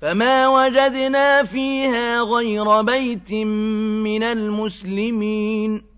فما وجدنا فيها غير بيت من المسلمين